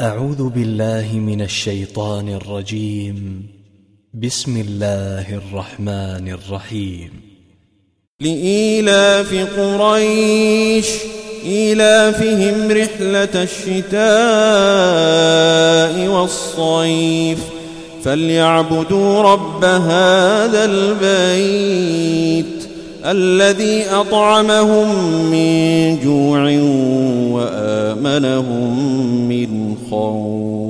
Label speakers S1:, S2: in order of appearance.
S1: أعوذ بالله من الشيطان الرجيم. بسم الله الرحمن الرحيم.
S2: لإيلاف قريش إيلافهم رحلة الشتاء والصيف فليعبدوا رب هذا البيت الذي أطعمهم من وآمنهم من خوف.